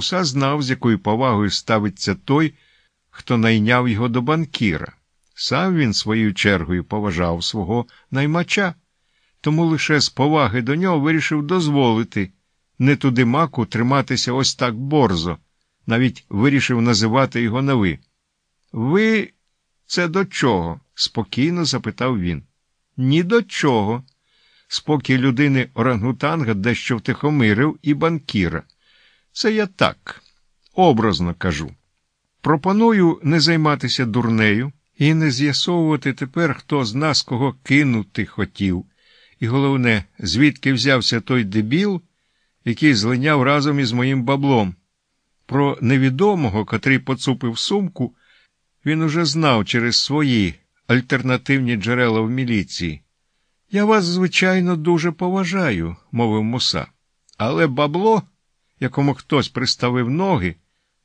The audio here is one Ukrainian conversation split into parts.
Муса знав, з якою повагою ставиться той, хто найняв його до банкіра. Сам він своєю чергою поважав свого наймача, тому лише з поваги до нього вирішив дозволити не туди маку триматися ось так борзо, навіть вирішив називати його на ви. Ви це до чого? спокійно запитав він. Ні до чого. Спокій людини орангутанга дещо втихомирив і банкіра. Це я так, образно кажу. Пропоную не займатися дурнею і не з'ясовувати тепер, хто з нас кого кинути хотів. І головне, звідки взявся той дебіл, який злиняв разом із моїм баблом. Про невідомого, котрий поцупив сумку, він уже знав через свої альтернативні джерела в міліції. Я вас, звичайно, дуже поважаю, мовив муса, але бабло, якому хтось приставив ноги,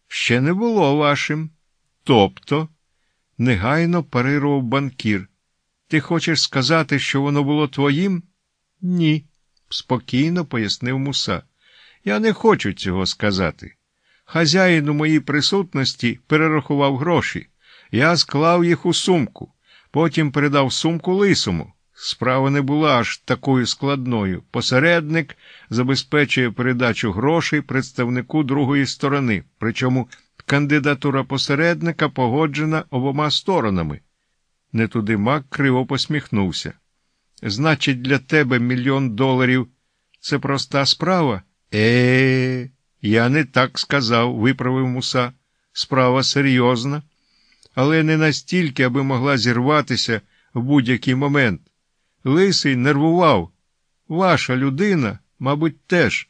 ще не було вашим. Тобто, негайно парирував банкір. Ти хочеш сказати, що воно було твоїм? Ні, спокійно пояснив муса. Я не хочу цього сказати. Хазяїн у моїй присутності перерахував гроші. Я склав їх у сумку, потім передав сумку лисому. Справа не була аж такою складною. Посередник забезпечує передачу грошей представнику другої сторони, причому кандидатура посередника погоджена обома сторонами. Не туди мак криво посміхнувся. Значить, для тебе мільйон доларів це проста справа? Е, я не так сказав, виправив муса. Справа серйозна, але не настільки, аби могла зірватися в будь-який момент. Лисий нервував. Ваша людина, мабуть, теж,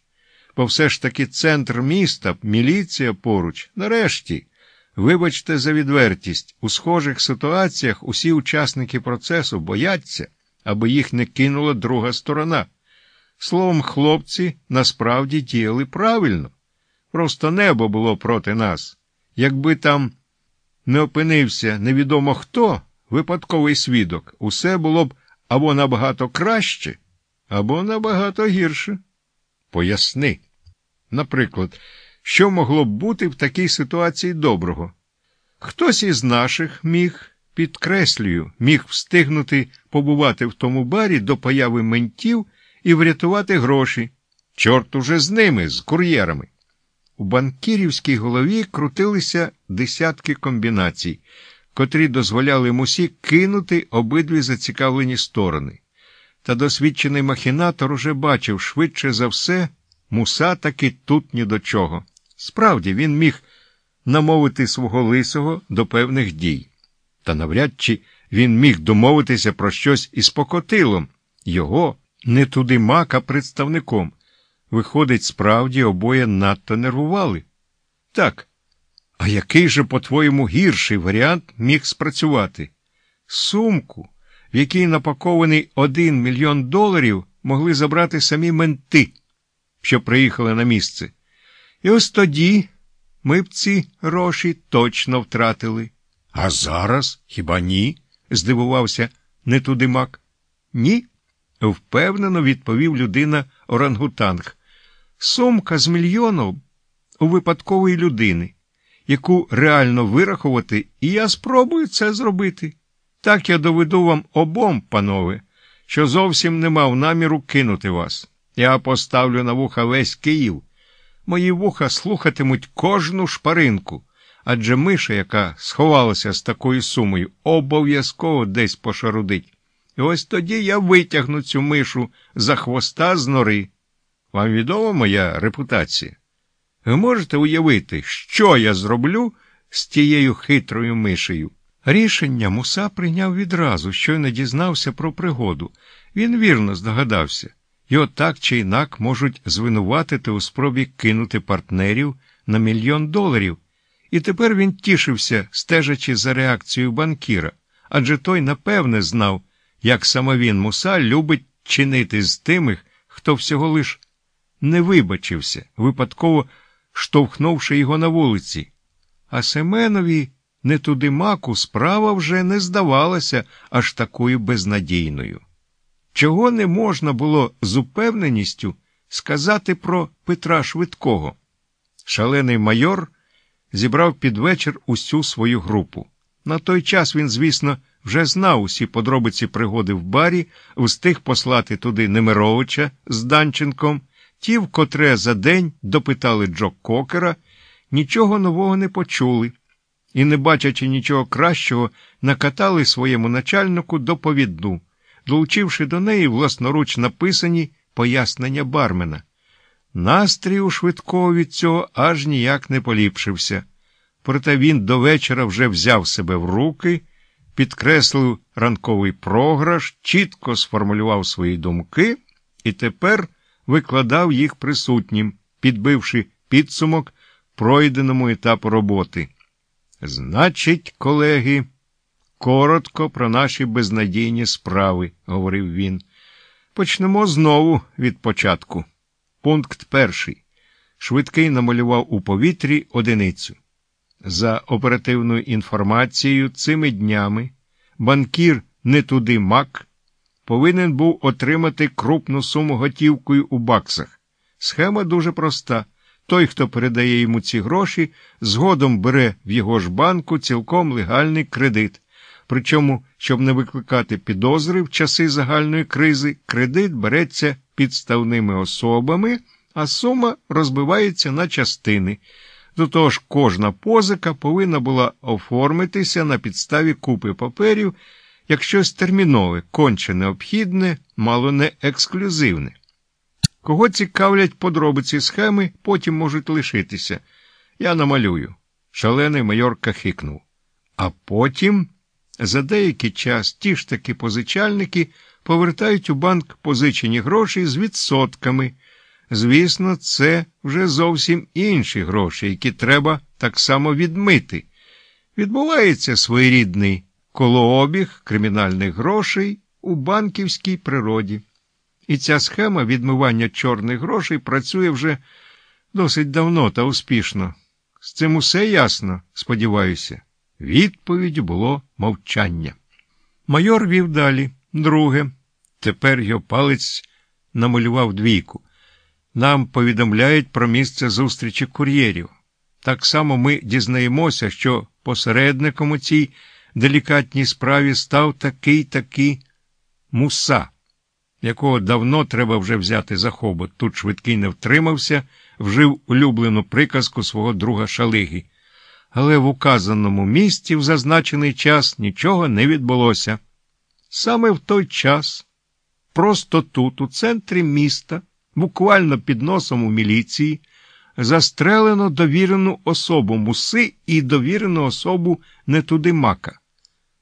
бо все ж таки центр міста, міліція поруч. Нарешті, вибачте за відвертість, у схожих ситуаціях усі учасники процесу бояться, аби їх не кинула друга сторона. Словом, хлопці насправді діяли правильно. Просто небо було проти нас. Якби там не опинився невідомо хто, випадковий свідок, усе було б або набагато краще, або набагато гірше. Поясни. Наприклад, що могло б бути в такій ситуації доброго? Хтось із наших міг, підкреслюю, міг встигнути побувати в тому барі до появи ментів і врятувати гроші. Чорт уже з ними, з кур'єрами. У банкірівській голові крутилися десятки комбінацій, котрі дозволяли мусі кинути обидві зацікавлені сторони. Та досвідчений махінатор уже бачив швидше за все, муса таки тут ні до чого. Справді, він міг намовити свого лисого до певних дій. Та навряд чи він міг домовитися про щось із покотилом, його не туди мака представником. Виходить, справді, обоє надто нервували. Так. А який же, по-твоєму, гірший варіант міг спрацювати? Сумку, в якій напакований один мільйон доларів, могли забрати самі менти, що приїхали на місце. І ось тоді ми б ці гроші точно втратили. А зараз хіба ні? здивувався Нетудимак. Ні, впевнено відповів людина орангутанг. Сумка з мільйоном у випадкової людини, яку реально вирахувати, і я спробую це зробити. Так я доведу вам обом, панове, що зовсім не мав наміру кинути вас. Я поставлю на вуха весь Київ. Мої вуха слухатимуть кожну шпаринку, адже миша, яка сховалася з такою сумою, обов'язково десь пошарудить. І ось тоді я витягну цю мишу за хвоста з нори. Вам відома моя репутація? Ви можете уявити, що я зроблю з тією хитрою мишею? Рішення муса прийняв відразу, щойно дізнався про пригоду. Він вірно здогадався. Його так чи інак можуть звинуватити у спробі кинути партнерів на мільйон доларів. І тепер він тішився, стежачи за реакцією банкіра, адже той напевне знав, як саме він муса любить чинити з тими, хто всього лиш не вибачився, випадково штовхнувши його на вулиці. А Семенові не туди маку справа вже не здавалася аж такою безнадійною. Чого не можна було з упевненістю сказати про Петра Швидкого? Шалений майор зібрав під вечір усю свою групу. На той час він, звісно, вже знав усі подробиці пригоди в барі, встиг послати туди Немировича з Данченком, ті, в котре за день допитали Джо Кокера, нічого нового не почули і, не бачачи нічого кращого, накатали своєму начальнику доповідну, долучивши до неї власноруч написані пояснення бармена. Настрій у швидкого від цього аж ніяк не поліпшився. Проте він до вечора вже взяв себе в руки, підкреслив ранковий програш, чітко сформулював свої думки і тепер викладав їх присутнім, підбивши підсумок пройденому етапу роботи. Значить, колеги, коротко про наші безнадійні справи, говорив він. Почнемо знову від початку. Пункт перший. Швидкий намалював у повітрі одиницю. За оперативною інформацією, цими днями банкір не туди мак повинен був отримати крупну суму готівкою у баксах. Схема дуже проста. Той, хто передає йому ці гроші, згодом бере в його ж банку цілком легальний кредит. Причому, щоб не викликати підозри в часи загальної кризи, кредит береться підставними особами, а сума розбивається на частини. До того ж, кожна позика повинна була оформитися на підставі купи паперів як щось термінове, конче необхідне, мало не ексклюзивне. Кого цікавлять подробиці схеми, потім можуть лишитися. Я намалюю. Шалений майор кахикнув. А потім, за деякий час, ті ж таки позичальники повертають у банк позичені гроші з відсотками. Звісно, це вже зовсім інші гроші, які треба так само відмити. Відбувається своєрідний колообіг кримінальних грошей у банківській природі. І ця схема відмивання чорних грошей працює вже досить давно та успішно. З цим усе ясно, сподіваюся. Відповідь було мовчання. Майор вів далі. Друге. Тепер його палець намалював двійку. Нам повідомляють про місце зустрічі кур'єрів. Так само ми дізнаємося, що посередником у цій делікатній справі став такий такий муса якого давно треба вже взяти за хобот. Тут швидкий не втримався, вжив улюблену приказку свого друга шалиги. Але в указаному місці в зазначений час нічого не відбулося. Саме в той час, просто тут, у центрі міста, буквально під носом у міліції, застрелено довірену особу муси і довірену особу не туди мака.